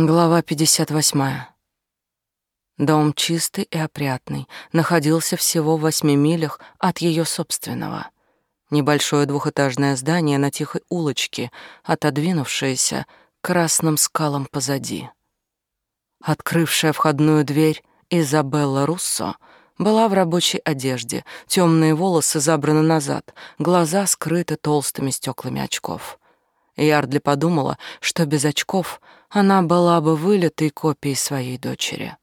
Глава 58. Дом чистый и опрятный, находился всего в восьми милях от ее собственного. Небольшое двухэтажное здание на тихой улочке, отодвинувшееся красным скалам позади. Открывшая входную дверь Изабелла Руссо была в рабочей одежде, темные волосы забраны назад, глаза скрыты толстыми стеклами очков. Ярдли подумала, что без очков она была бы вылитой копией своей дочери.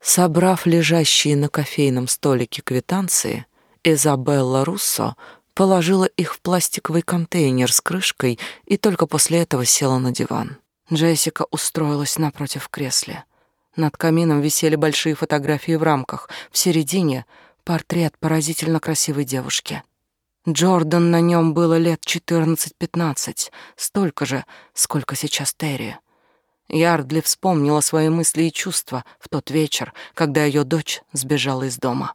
Собрав лежащие на кофейном столике квитанции, Изабелла Руссо положила их в пластиковый контейнер с крышкой и только после этого села на диван. Джессика устроилась напротив кресла. Над камином висели большие фотографии в рамках. В середине — портрет поразительно красивой девушки. Джордан на нем было лет 14-15, столько же, сколько сейчас Терри. Ярдли вспомнила свои мысли и чувства в тот вечер, когда ее дочь сбежала из дома.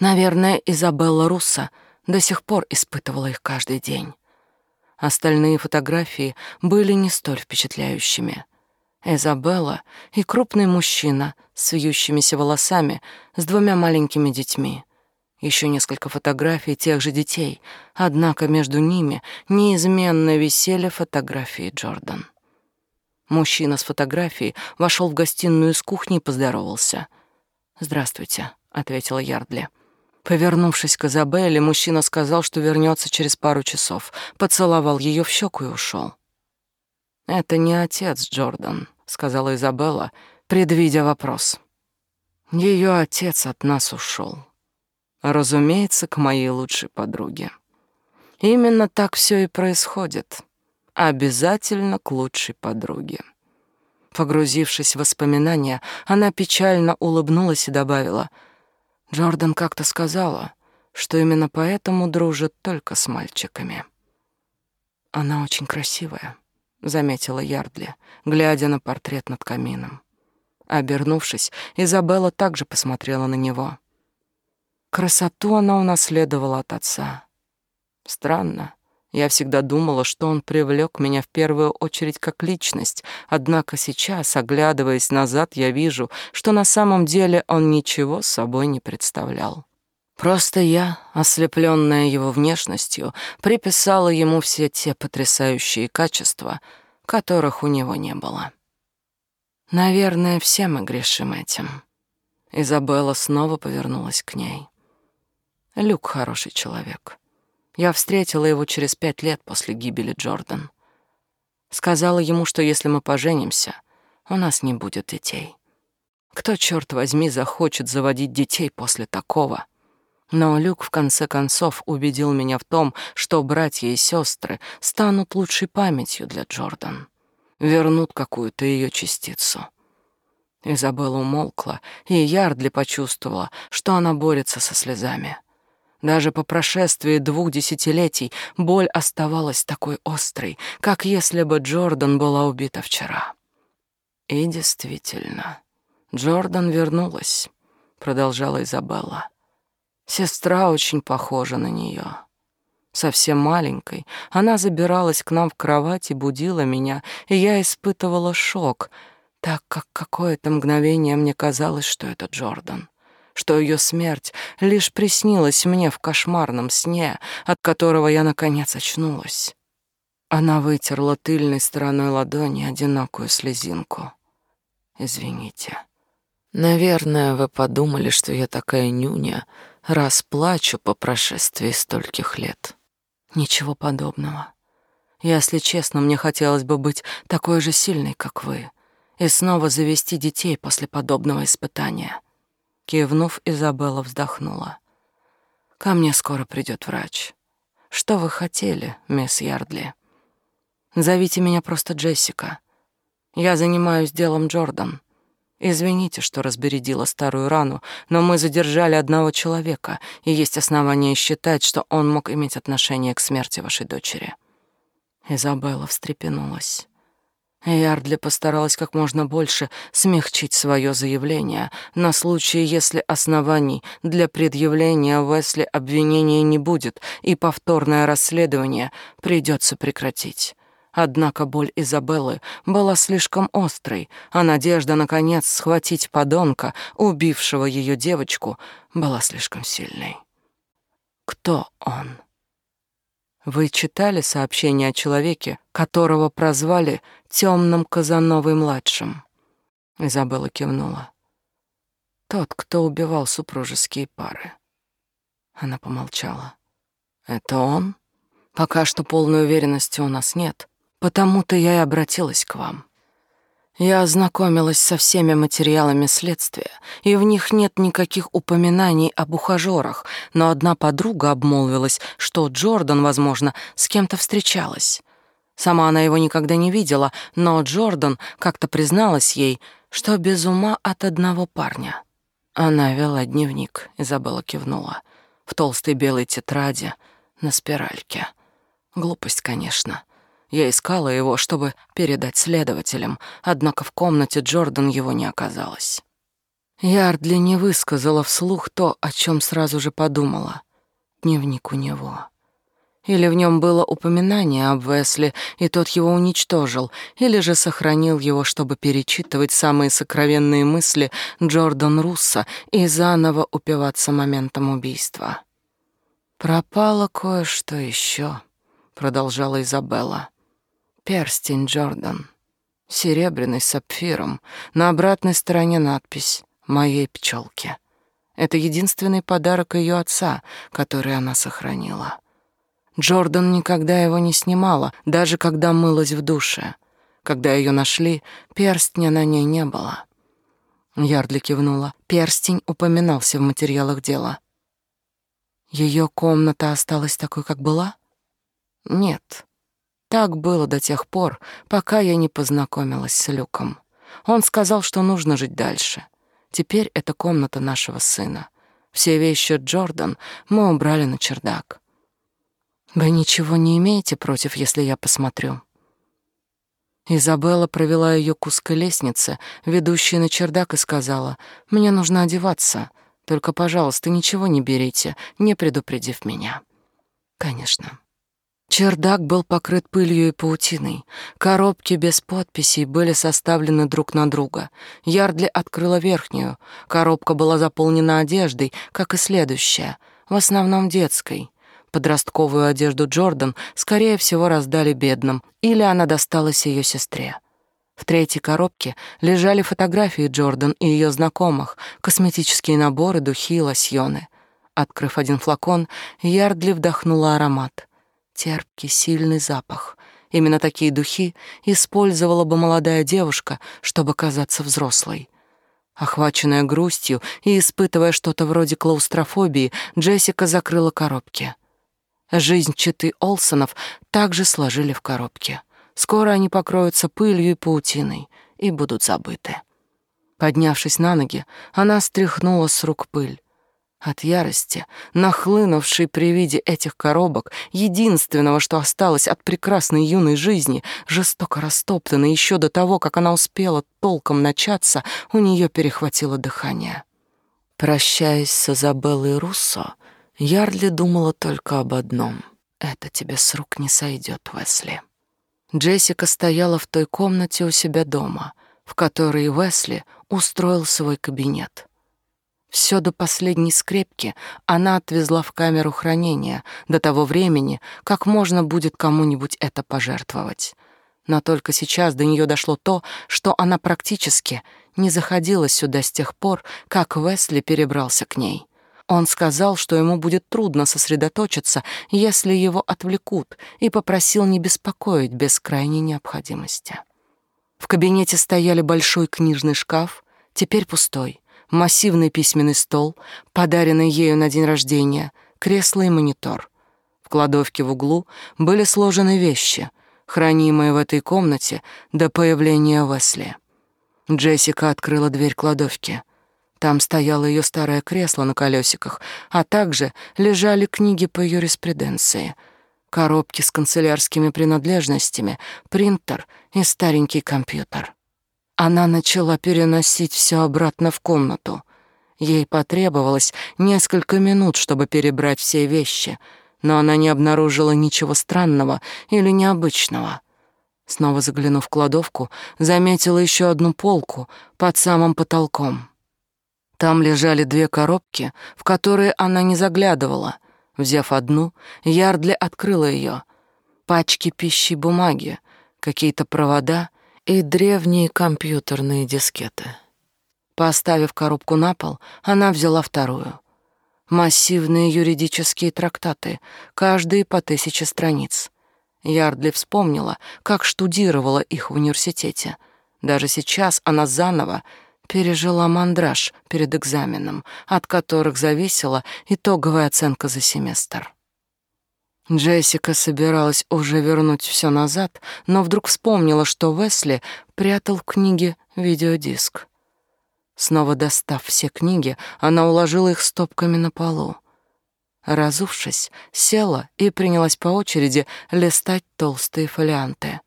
Наверное, Изабелла Русса до сих пор испытывала их каждый день. Остальные фотографии были не столь впечатляющими. Изабелла и крупный мужчина с вьющимися волосами, с двумя маленькими детьми. Еще несколько фотографий тех же детей, однако между ними неизменно висели фотографии Джордан. Мужчина с фотографией вошел в гостиную из кухни и поздоровался. «Здравствуйте», — ответила Ярдли. Повернувшись к Изабелле, мужчина сказал, что вернется через пару часов, поцеловал ее в щеку и ушел. «Это не отец Джордан», — сказала Изабелла, предвидя вопрос. Ее отец от нас ушел. Разумеется, к моей лучшей подруге. Именно так все и происходит. Обязательно к лучшей подруге. Погрузившись в воспоминания, она печально улыбнулась и добавила, «Джордан как-то сказала, что именно поэтому дружит только с мальчиками». «Она очень красивая», — заметила Ярдли, глядя на портрет над камином. Обернувшись, Изабелла также посмотрела на него. Красоту она унаследовала от отца. Странно, я всегда думала, что он привлек меня в первую очередь как личность, однако сейчас, оглядываясь назад, я вижу, что на самом деле он ничего собой не представлял. Просто я, ослепленная его внешностью, приписала ему все те потрясающие качества, которых у него не было. Наверное, все мы грешим этим. Изабелла снова повернулась к ней. Люк хороший человек. Я встретила его через пять лет после гибели Джордан. Сказала ему, что если мы поженимся, у нас не будет детей. Кто, черт возьми, захочет заводить детей после такого? Но Люк в конце концов убедил меня в том, что братья и сестры станут лучшей памятью для Джордан, вернут какую-то ее частицу. Изабелла умолкла, и Ярдли почувствовала, что она борется со слезами. Даже по прошествии двух десятилетий боль оставалась такой острой, как если бы Джордан была убита вчера. И действительно, Джордан вернулась, продолжала Изабелла. Сестра очень похожа на нее. Совсем маленькой, она забиралась к нам в кровать и будила меня, и я испытывала шок, так как какое-то мгновение мне казалось, что это Джордан что ее смерть лишь приснилась мне в кошмарном сне, от которого я, наконец, очнулась. Она вытерла тыльной стороной ладони одинокую слезинку. «Извините. Наверное, вы подумали, что я такая нюня, раз плачу по прошествии стольких лет. Ничего подобного. Если честно, мне хотелось бы быть такой же сильной, как вы, и снова завести детей после подобного испытания». Кивнув, Изабелла вздохнула. «Ко мне скоро придет врач. Что вы хотели, мисс Ярдли?» «Зовите меня просто Джессика. Я занимаюсь делом Джордан. Извините, что разбередила старую рану, но мы задержали одного человека, и есть основания считать, что он мог иметь отношение к смерти вашей дочери». Изабелла встрепенулась. Ярдли постаралась как можно больше смягчить свое заявление на случай, если оснований для предъявления Уэсли обвинения не будет и повторное расследование придется прекратить. Однако боль Изабеллы была слишком острой, а надежда, наконец, схватить подонка, убившего ее девочку, была слишком сильной. Кто он? Вы читали сообщение о человеке, которого прозвали темным Казановой-младшим? Изабелла кивнула. Тот, кто убивал супружеские пары. Она помолчала. Это он? Пока что полной уверенности у нас нет, потому-то я и обратилась к вам. Я ознакомилась со всеми материалами следствия, и в них нет никаких упоминаний об ухажерах, но одна подруга обмолвилась, что Джордан, возможно, с кем-то встречалась. Сама она его никогда не видела, но Джордан как-то призналась ей, что без ума от одного парня. Она вела дневник, Изабелла кивнула, в толстой белой тетради на спиральке. Глупость, конечно. Я искала его, чтобы передать следователям, однако в комнате Джордан его не оказалось. Ярдли не высказала вслух то, о чем сразу же подумала. Дневник у него. Или в нем было упоминание об Весли, и тот его уничтожил, или же сохранил его, чтобы перечитывать самые сокровенные мысли Джордан Русса и заново упиваться моментом убийства. «Пропало кое-что еще», — продолжала Изабелла. Перстень Джордан. Серебряный с сапфиром. На обратной стороне надпись «Моей пчелке». Это единственный подарок ее отца, который она сохранила. Джордан никогда его не снимала, даже когда мылась в душе. Когда ее нашли, перстня на ней не было. Ярдли кивнула. Перстень упоминался в материалах дела. Ее комната осталась такой, как была? Нет. Так было до тех пор, пока я не познакомилась с Люком. Он сказал, что нужно жить дальше. Теперь это комната нашего сына. Все вещи Джордан мы убрали на чердак. Вы ничего не имеете против, если я посмотрю? Изабелла провела ее к узкой лестнице, ведущей на чердак, и сказала, «Мне нужно одеваться. Только, пожалуйста, ничего не берите, не предупредив меня». «Конечно». Чердак был покрыт пылью и паутиной. Коробки без подписей были составлены друг на друга. Ярдли открыла верхнюю. Коробка была заполнена одеждой, как и следующая, в основном детской. Подростковую одежду Джордан, скорее всего, раздали бедным, или она досталась ее сестре. В третьей коробке лежали фотографии Джордан и ее знакомых, косметические наборы, духи и лосьоны. Открыв один флакон, Ярдли вдохнула аромат — терпкий, сильный запах. Именно такие духи использовала бы молодая девушка, чтобы казаться взрослой. Охваченная грустью и испытывая что-то вроде клаустрофобии, Джессика закрыла коробки. Жизнь читы Олсонов также сложили в коробке. Скоро они покроются пылью и паутиной и будут забыты. Поднявшись на ноги, она стряхнула с рук пыль. От ярости, нахлынувшей при виде этих коробок, единственного, что осталось от прекрасной юной жизни, жестоко растоптанной еще до того, как она успела толком начаться, у нее перехватило дыхание. Прощаясь с Изабеллой Руссо, Ярли думала только об одном — это тебе с рук не сойдет, Уэсли. Джессика стояла в той комнате у себя дома, в которой Уэсли устроил свой кабинет — все до последней скрепки она отвезла в камеру хранения до того времени, как можно будет кому-нибудь это пожертвовать. Но только сейчас до нее дошло то, что она практически не заходила сюда с тех пор, как Весли перебрался к ней. Он сказал, что ему будет трудно сосредоточиться, если его отвлекут, и попросил не беспокоить без крайней необходимости. В кабинете стояли большой книжный шкаф, теперь пустой, массивный письменный стол, подаренный ею на день рождения, кресло и монитор. В кладовке в углу были сложены вещи, хранимые в этой комнате до появления Уэсли. Джессика открыла дверь кладовки. Там стояло ее старое кресло на колесиках, а также лежали книги по юриспруденции, коробки с канцелярскими принадлежностями, принтер и старенький компьютер. Она начала переносить все обратно в комнату. Ей потребовалось несколько минут, чтобы перебрать все вещи, но она не обнаружила ничего странного или необычного. Снова заглянув в кладовку, заметила еще одну полку под самым потолком. Там лежали две коробки, в которые она не заглядывала. Взяв одну, Ярдли открыла ее. Пачки пищи бумаги, какие-то провода и древние компьютерные дискеты. Поставив коробку на пол, она взяла вторую. Массивные юридические трактаты, каждый по тысяче страниц. Ярдли вспомнила, как штудировала их в университете. Даже сейчас она заново пережила мандраж перед экзаменом, от которых зависела итоговая оценка за семестр. Джессика собиралась уже вернуть все назад, но вдруг вспомнила, что Весли прятал в книге видеодиск. Снова достав все книги, она уложила их стопками на полу. Разувшись, села и принялась по очереди листать толстые фолианты.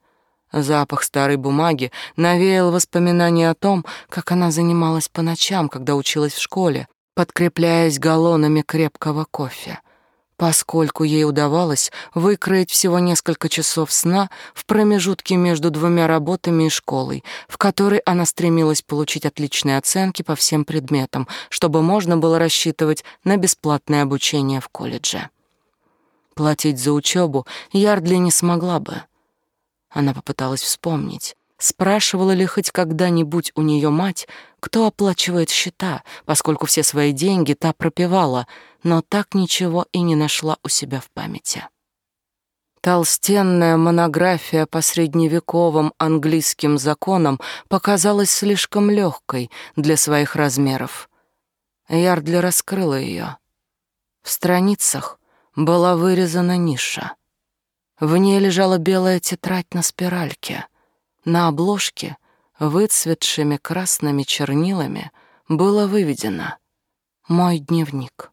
Запах старой бумаги навеял воспоминания о том, как она занималась по ночам, когда училась в школе, подкрепляясь галлонами крепкого кофе поскольку ей удавалось выкроить всего несколько часов сна в промежутке между двумя работами и школой, в которой она стремилась получить отличные оценки по всем предметам, чтобы можно было рассчитывать на бесплатное обучение в колледже. Платить за учебу Ярдли не смогла бы. Она попыталась вспомнить, Спрашивала ли хоть когда-нибудь у нее мать, кто оплачивает счета, поскольку все свои деньги та пропивала, но так ничего и не нашла у себя в памяти. Толстенная монография по средневековым английским законам показалась слишком легкой для своих размеров. Ярдли раскрыла ее. В страницах была вырезана ниша. В ней лежала белая тетрадь на спиральке — на обложке выцветшими красными чернилами было выведено «Мой дневник».